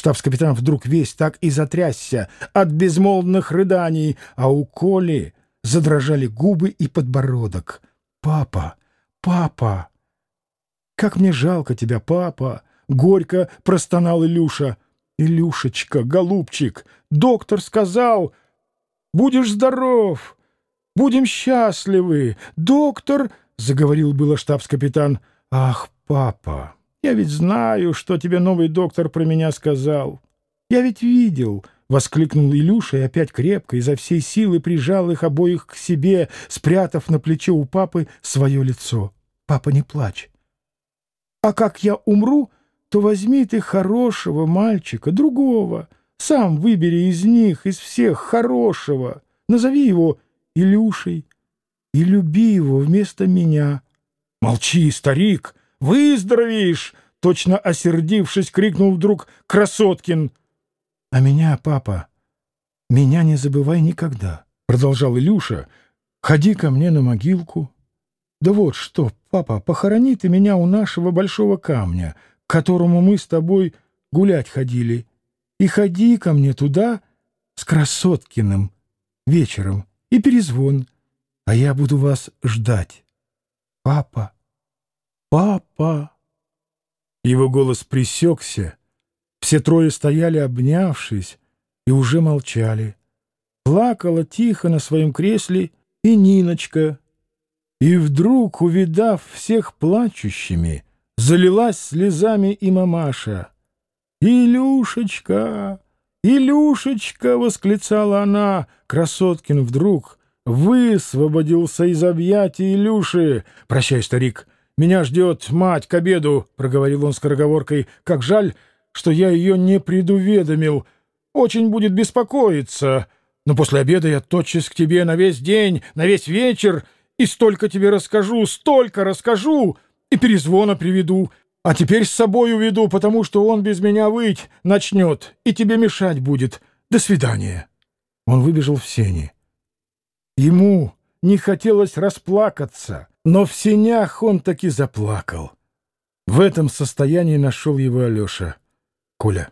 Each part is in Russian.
Штабс-капитан вдруг весь так и затрясся от безмолвных рыданий, а у Коли задрожали губы и подбородок. «Папа! Папа! Как мне жалко тебя, папа!» — горько простонал Илюша. «Илюшечка, голубчик, доктор сказал, будешь здоров, будем счастливы. Доктор...» — заговорил было штабс-капитан. «Ах, папа, я ведь знаю, что тебе новый доктор про меня сказал. Я ведь видел...» — воскликнул Илюша и опять крепко, изо всей силы прижал их обоих к себе, спрятав на плече у папы свое лицо. «Папа, не плачь. А как я умру, то возьми ты хорошего мальчика, другого. Сам выбери из них, из всех, хорошего. Назови его Илюшей и люби его вместо меня. — Молчи, старик, выздоровеешь! — точно осердившись, крикнул вдруг Красоткин. — А меня, папа, меня не забывай никогда, — продолжал Илюша. — Ходи ко мне на могилку. Да вот что, папа, похорони ты меня у нашего большого камня — к которому мы с тобой гулять ходили, и ходи ко мне туда с Красоткиным вечером и перезвон, а я буду вас ждать. Папа, папа. Его голос присекся, все трое стояли, обнявшись, и уже молчали. Плакала тихо на своем кресле и Ниночка. И вдруг, увидав всех плачущими, Залилась слезами и мамаша. «Илюшечка! Илюшечка!» — восклицала она. Красоткин вдруг высвободился из объятий Илюши. «Прощай, старик, меня ждет мать к обеду», — проговорил он скороговоркой. «Как жаль, что я ее не предуведомил. Очень будет беспокоиться. Но после обеда я тотчас к тебе на весь день, на весь вечер, и столько тебе расскажу, столько расскажу!» и перезвона приведу, а теперь с собой уведу, потому что он без меня выть начнет и тебе мешать будет. До свидания. Он выбежал в сени. Ему не хотелось расплакаться, но в сенях он таки заплакал. В этом состоянии нашел его Алеша. «Коля,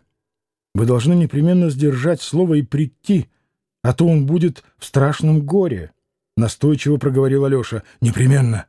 вы должны непременно сдержать слово и прийти, а то он будет в страшном горе», — настойчиво проговорил Алеша. «Непременно».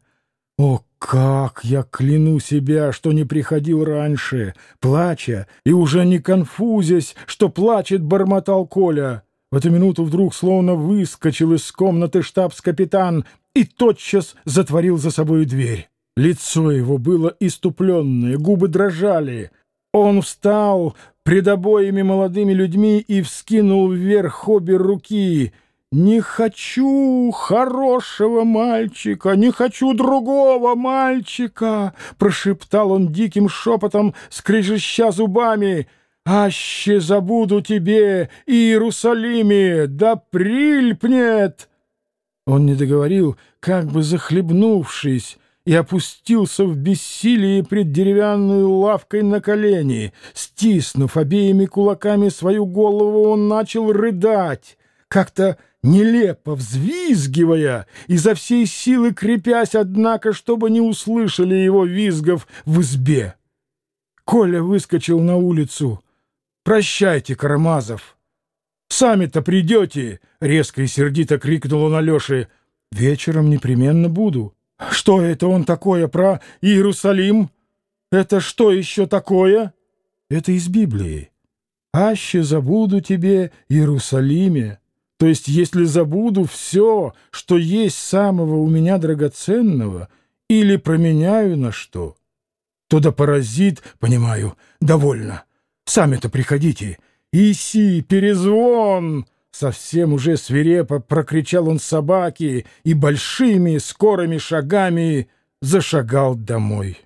«О, как я кляну себя, что не приходил раньше, плача и уже не конфузясь, что плачет, бормотал Коля. В эту минуту вдруг словно выскочил из комнаты штабс-капитан и тотчас затворил за собой дверь. Лицо его было иступленное, губы дрожали. Он встал пред обоими молодыми людьми и вскинул вверх обе руки — «Не хочу хорошего мальчика, не хочу другого мальчика!» — прошептал он диким шепотом, скрежеща зубами. «Аще забуду тебе, Иерусалиме, да прильпнет!» Он не договорил, как бы захлебнувшись, и опустился в бессилии пред деревянной лавкой на колени. Стиснув обеими кулаками свою голову, он начал рыдать, как-то нелепо взвизгивая, изо всей силы крепясь, однако, чтобы не услышали его визгов в избе. Коля выскочил на улицу. «Прощайте, Карамазов!» «Сами-то придете!» — резко и сердито крикнул он Алёше. «Вечером непременно буду». «Что это он такое про Иерусалим? Это что еще такое?» «Это из Библии. «Аще забуду тебе, Иерусалиме». То есть, если забуду все, что есть самого у меня драгоценного, или променяю на что, то да поразит, понимаю, довольно. Сами-то приходите. Иси, перезвон! Совсем уже свирепо прокричал он собаке и большими скорыми шагами зашагал домой.